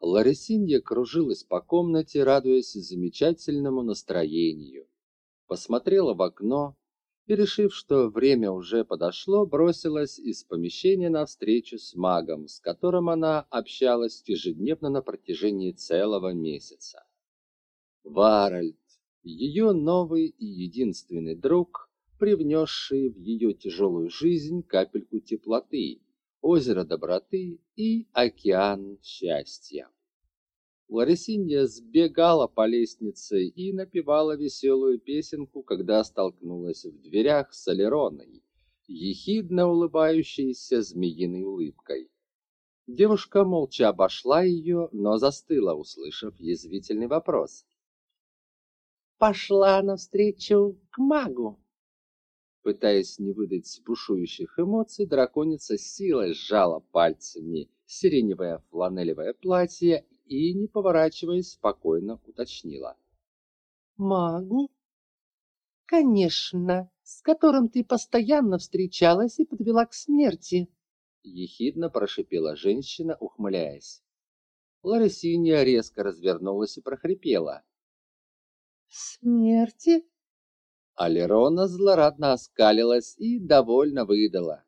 Ларисинья кружилась по комнате, радуясь замечательному настроению. Посмотрела в окно и, решив, что время уже подошло, бросилась из помещения на встречу с магом, с которым она общалась ежедневно на протяжении целого месяца. Варальд, ее новый и единственный друг, привнесший в ее тяжелую жизнь капельку теплоты, озеро доброты и океан счастья. Ларисинья сбегала по лестнице и напевала веселую песенку, когда столкнулась в дверях с Алероной, ехидно улыбающейся змеиной улыбкой. Девушка молча обошла ее, но застыла, услышав язвительный вопрос. «Пошла навстречу к магу!» Пытаясь не выдать бушующих эмоций, драконица силой сжала пальцами сиреневое фланелевое платье и, не поворачиваясь, спокойно уточнила. «Магу?» «Конечно, с которым ты постоянно встречалась и подвела к смерти», — ехидно прошипела женщина, ухмыляясь. Ларисинья резко развернулась и прохрипела. «Смерти?» Алерона злорадно оскалилась и довольно выдала.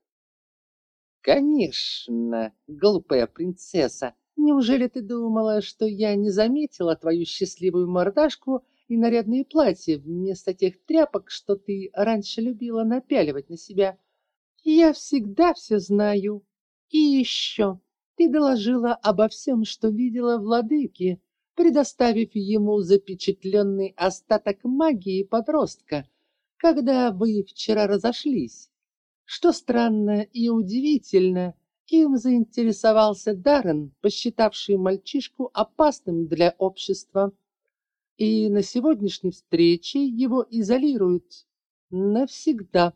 «Конечно, глупая принцесса, неужели ты думала, что я не заметила твою счастливую мордашку и нарядные платья вместо тех тряпок, что ты раньше любила напяливать на себя? Я всегда все знаю. И еще, ты доложила обо всем, что видела владыке, предоставив ему запечатленный остаток магии подростка, когда вы вчера разошлись. Что странно и удивительно, им заинтересовался Даррен, посчитавший мальчишку опасным для общества. И на сегодняшней встрече его изолируют навсегда.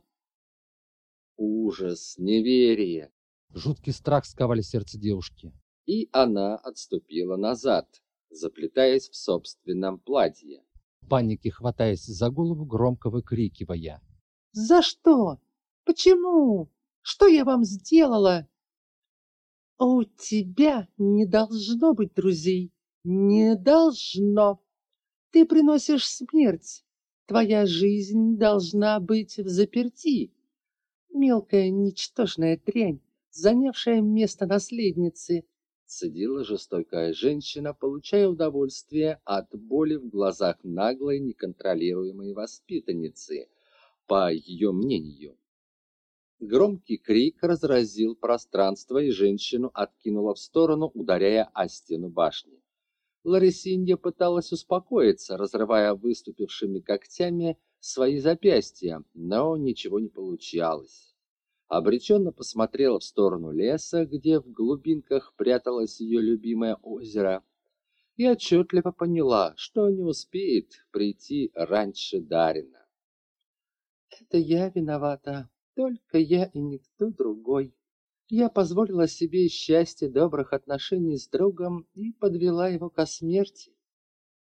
Ужас, неверие, жуткий страх сковали сердце девушки. И она отступила назад, заплетаясь в собственном платье панике хватаясь за голову, громко выкрикивая. «За что? Почему? Что я вам сделала?» «У тебя не должно быть друзей. Не должно. Ты приносишь смерть. Твоя жизнь должна быть в заперти. Мелкая ничтожная дрянь, занявшая место наследницы, Цедила жестокая женщина, получая удовольствие от боли в глазах наглой, неконтролируемой воспитанницы, по ее мнению. Громкий крик разразил пространство, и женщину откинуло в сторону, ударяя о стену башни. Ларисинья пыталась успокоиться, разрывая выступившими когтями свои запястья, но ничего не получалось обреченно посмотрела в сторону леса, где в глубинках пряталось ее любимое озеро, и отчетливо поняла, что не успеет прийти раньше Дарина. «Это я виновата, только я и никто другой. Я позволила себе счастье добрых отношений с другом и подвела его ко смерти.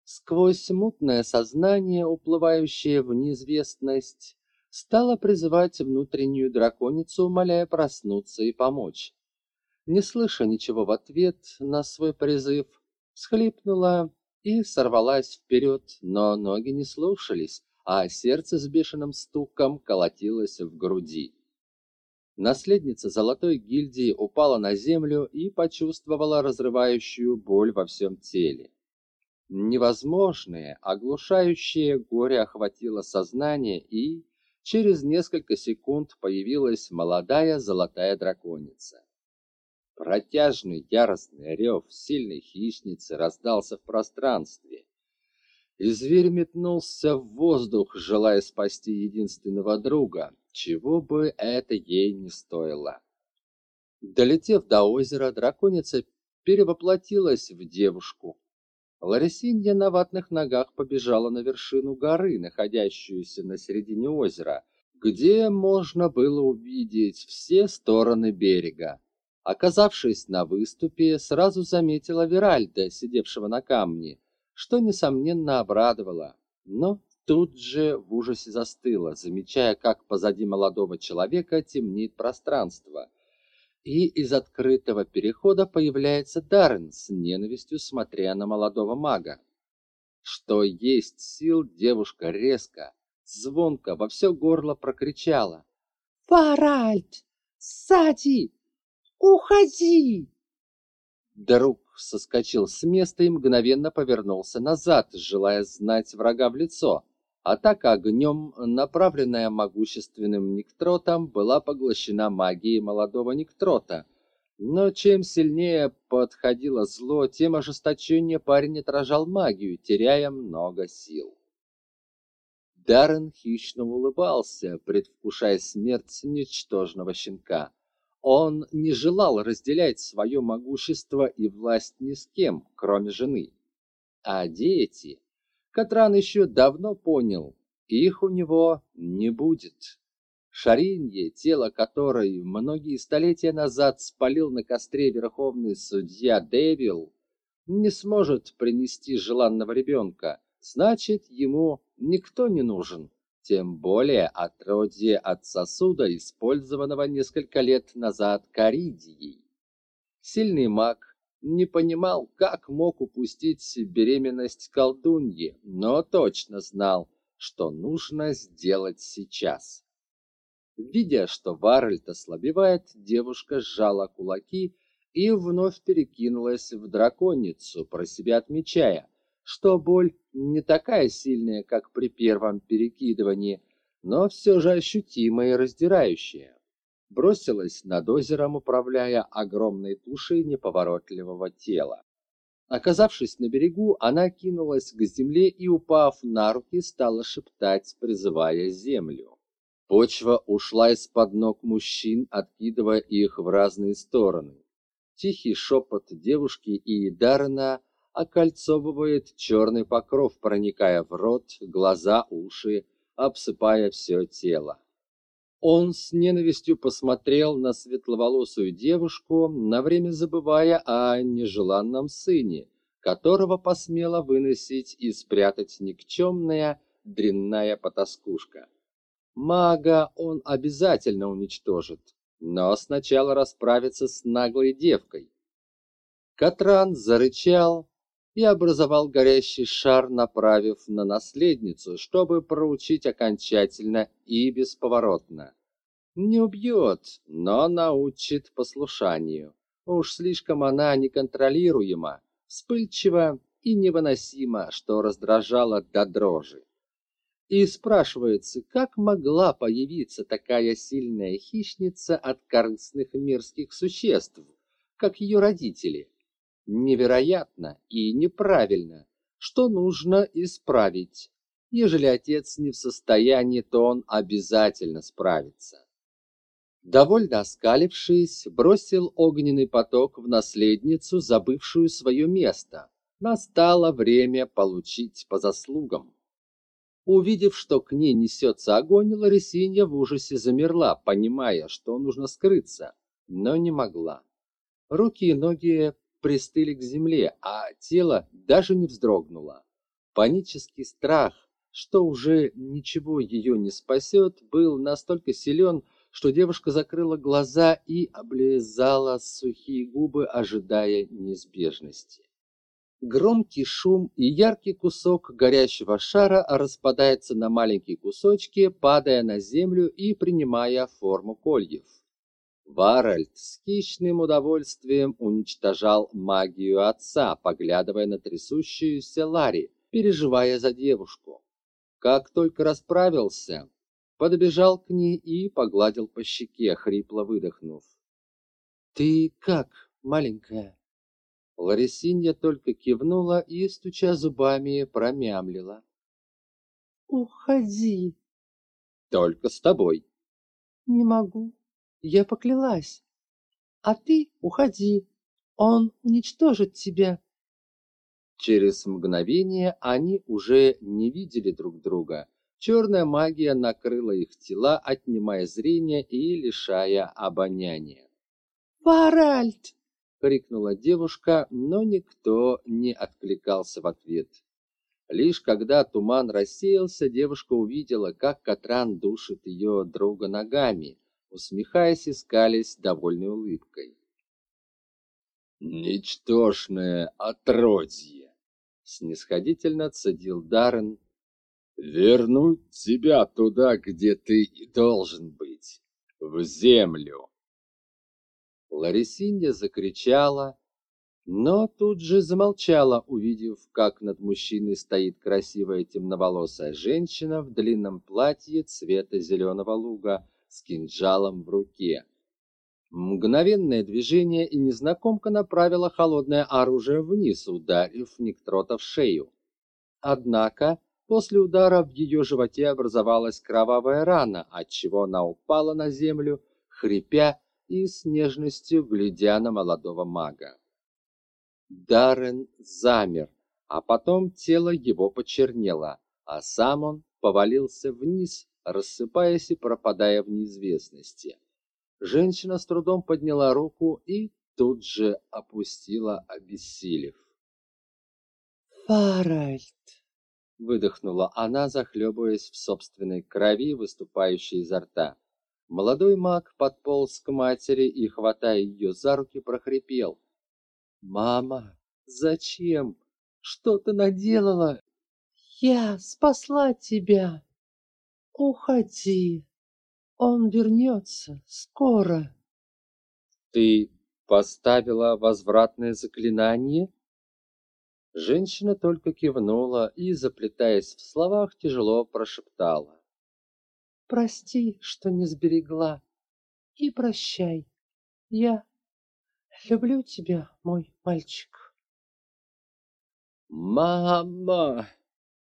Сквозь мутное сознание, уплывающее в неизвестность, стала призывать внутреннюю драконицу, умоляя проснуться и помочь. Не слыша ничего в ответ на свой призыв, схлипнула и сорвалась вперед, но ноги не слушались, а сердце с бешеным стуком колотилось в груди. Наследница Золотой гильдии упала на землю и почувствовала разрывающую боль во всем теле. Невозможное, оглушающее горе охватило сознание и, через несколько секунд появилась молодая золотая драконица. Протяжный яростный рев сильной хищницы раздался в пространстве, и зверь метнулся в воздух, желая спасти единственного друга, чего бы это ей не стоило. Долетев до озера, драконица перевоплотилась в девушку. Ларисинья на ватных ногах побежала на вершину горы, находящуюся на середине озера, где можно было увидеть все стороны берега. Оказавшись на выступе, сразу заметила Веральда, сидевшего на камне, что, несомненно, обрадовало, но тут же в ужасе застыла, замечая, как позади молодого человека темнеет пространство, и из открытого перехода появляется Даррен с ненавистью смотря на молодого мага. Что есть сил, девушка резко, звонко во все горло прокричала. «Фаральд! Сади! Уходи!» Друг соскочил с места и мгновенно повернулся назад, желая знать врага в лицо. Атака огнем, направленная могущественным Никтротом, была поглощена магией молодого Никтрота. Но чем сильнее подходило зло, тем ожесточеннее парень отражал магию, теряя много сил. Даррен хищно улыбался, предвкушая смерть ничтожного щенка. Он не желал разделять свое могущество и власть ни с кем, кроме жены. А дети... Катран еще давно понял, их у него не будет. Шаринье, тело которой многие столетия назад спалил на костре верховный судья Дэвил, не сможет принести желанного ребенка, значит, ему никто не нужен тем более отродье от сосуда, использованного несколько лет назад Каридией. Сильный маг не понимал, как мог упустить беременность колдуньи, но точно знал, что нужно сделать сейчас. Видя, что Варальд ослабевает, девушка сжала кулаки и вновь перекинулась в драконицу, про себя отмечая, что боль не такая сильная, как при первом перекидывании, но все же ощутимая и раздирающая. Бросилась над озером, управляя огромной тушей неповоротливого тела. Оказавшись на берегу, она кинулась к земле и, упав на руки, стала шептать, призывая землю. Почва ушла из-под ног мужчин, откидывая их в разные стороны. Тихий шепот девушки и Даррена окольцовывает черный покров, проникая в рот, глаза, уши, обсыпая все тело. Он с ненавистью посмотрел на светловолосую девушку, на время забывая о нежеланном сыне, которого посмела выносить и спрятать никчемная дрянная потаскушка. Мага он обязательно уничтожит, но сначала расправится с наглой девкой. Катран зарычал, и образовал горящий шар, направив на наследницу, чтобы проучить окончательно и бесповоротно. Не убьет, но научит послушанию. Уж слишком она неконтролируема, вспыльчива и невыносима, что раздражало до дрожи. И спрашивается, как могла появиться такая сильная хищница от корыстных мирских существ, как ее родители? Невероятно и неправильно, что нужно исправить. Ежели отец не в состоянии, то он обязательно справится. Довольно оскалившись, бросил огненный поток в наследницу, забывшую свое место. Настало время получить по заслугам. Увидев, что к ней несется огонь, Ларисинья в ужасе замерла, понимая, что нужно скрыться, но не могла. Руки и ноги пристыли к земле, а тело даже не вздрогнуло. Панический страх, что уже ничего ее не спасет, был настолько силен, что девушка закрыла глаза и облизала сухие губы, ожидая неизбежности. Громкий шум и яркий кусок горящего шара распадается на маленькие кусочки, падая на землю и принимая форму кольев. Варальд с хищным удовольствием уничтожал магию отца, поглядывая на трясущуюся Ларри, переживая за девушку. Как только расправился, подбежал к ней и погладил по щеке, хрипло выдохнув. «Ты как, маленькая?» Ларисинья только кивнула и, стуча зубами, промямлила. «Уходи!» «Только с тобой!» «Не могу!» Я поклялась. А ты уходи, он уничтожит тебя. Через мгновение они уже не видели друг друга. Черная магия накрыла их тела, отнимая зрение и лишая обоняния. «Варальд!» — крикнула девушка, но никто не откликался в ответ. Лишь когда туман рассеялся, девушка увидела, как Катран душит ее друга ногами, усмехаясь и скались довольной улыбкой. «Ничтожное отродье!» — снисходительно цедил Даррен. «Вернуть тебя туда, где ты и должен быть, в землю!» Ларисинья закричала, но тут же замолчала, увидев, как над мужчиной стоит красивая темноволосая женщина в длинном платье цвета зеленого луга с кинжалом в руке. Мгновенное движение, и незнакомка направила холодное оружие вниз, ударив Никтрота в шею. Однако после удара в ее животе образовалась кровавая рана, отчего она упала на землю, хрипя и с нежностью глядя на молодого мага. Даррен замер, а потом тело его почернело, а сам он повалился вниз, рассыпаясь и пропадая в неизвестности. Женщина с трудом подняла руку и тут же опустила, обессилев. «Фаральд!» — выдохнула она, захлебываясь в собственной крови, выступающей изо рта. Молодой маг подполз к матери и, хватая ее за руки, прохрипел. «Мама, зачем? Что ты наделала?» «Я спасла тебя. Уходи. Он вернется скоро». «Ты поставила возвратное заклинание?» Женщина только кивнула и, заплетаясь в словах, тяжело прошептала. «Прости, что не сберегла. И прощай. Я Люблю тебя, мой мальчик. Мама!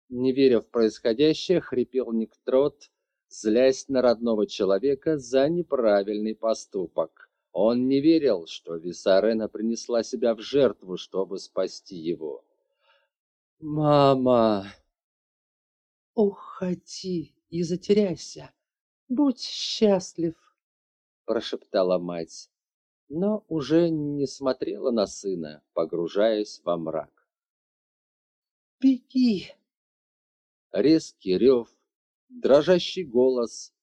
Не веря в происходящее, хрипел Никтрот, злясь на родного человека за неправильный поступок. Он не верил, что Висарена принесла себя в жертву, чтобы спасти его. «Мама!» «Уходи и затеряйся. Будь счастлив!» прошептала мать но уже не смотрела на сына, погружаясь во мрак. «Беги!» Резкий рев, дрожащий голос.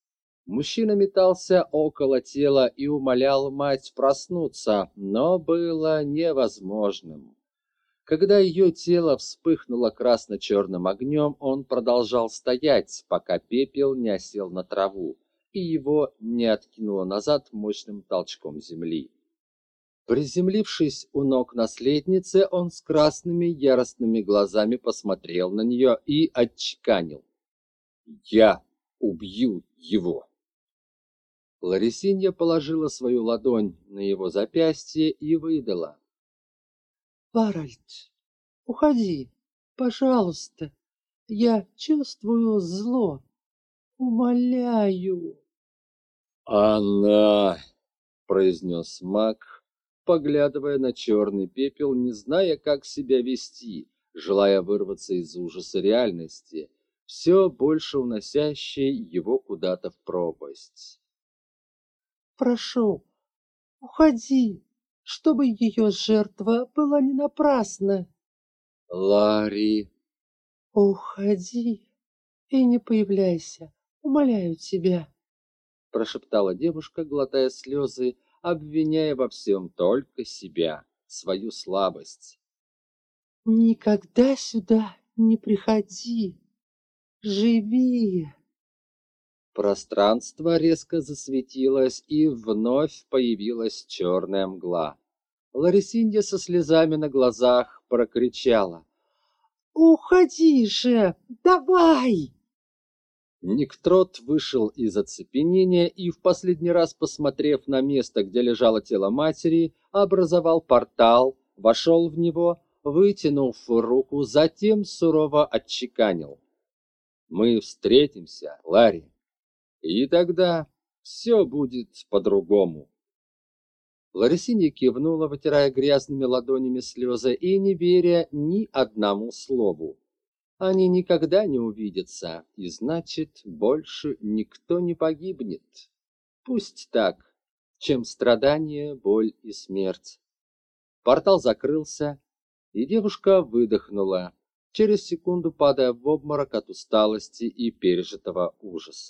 Мужчина метался около тела и умолял мать проснуться, но было невозможным. Когда ее тело вспыхнуло красно-черным огнем, он продолжал стоять, пока пепел не осел на траву, и его не откинуло назад мощным толчком земли. Приземлившись у ног наследницы, он с красными яростными глазами посмотрел на нее и отчеканил. «Я убью его!» Ларисинья положила свою ладонь на его запястье и выдала. «Баральд, уходи, пожалуйста, я чувствую зло, умоляю!» «Она!» — произнес маг, поглядывая на черный пепел, не зная, как себя вести, желая вырваться из ужаса реальности, все больше уносящей его куда-то в пропасть. «Прошу, уходи, чтобы ее жертва была не напрасна». «Ларри!» «Уходи и не появляйся, умоляю тебя», прошептала девушка, глотая слезы, обвиняя во всем только себя, свою слабость. «Никогда сюда не приходи! Живи!» Пространство резко засветилось, и вновь появилась черная мгла. Ларисинья со слезами на глазах прокричала. «Уходи же! Давай!» Никтрот вышел из оцепенения и, в последний раз посмотрев на место, где лежало тело матери, образовал портал, вошел в него, вытянув руку, затем сурово отчеканил. «Мы встретимся, Ларри, и тогда все будет по-другому». Ларисинья кивнула, вытирая грязными ладонями слезы и не веря ни одному слову они никогда не увидятся, и значит, больше никто не погибнет. Пусть так, чем страдание, боль и смерть. Портал закрылся, и девушка выдохнула, через секунду падая в обморок от усталости и пережитого ужаса.